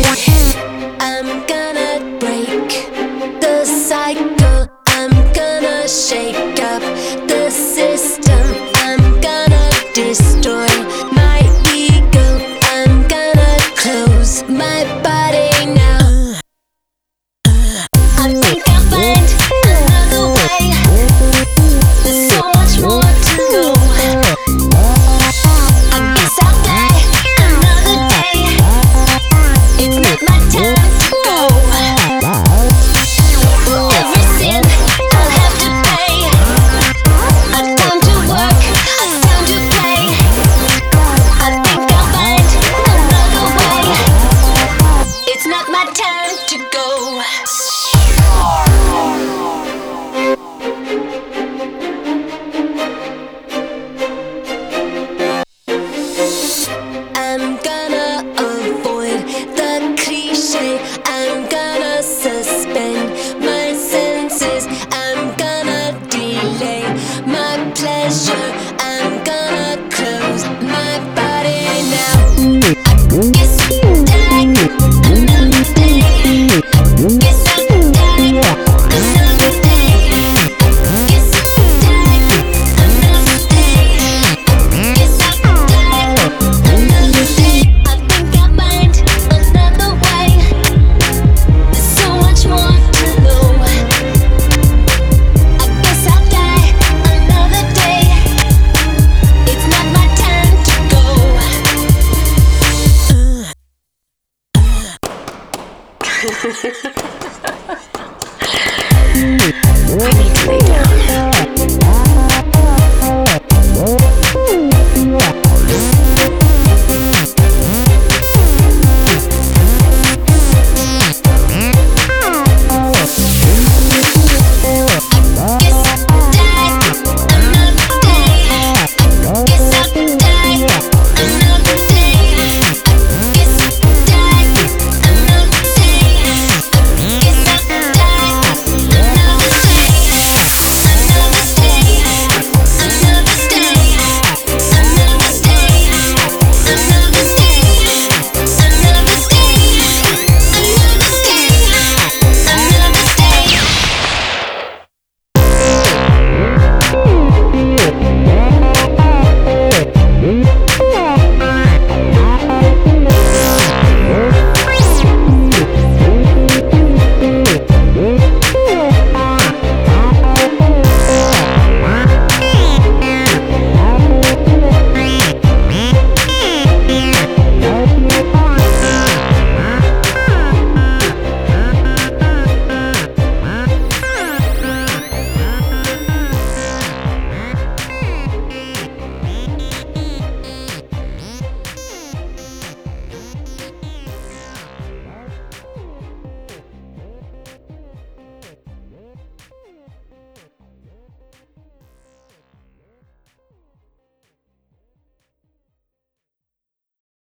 yeah. I need to lay down.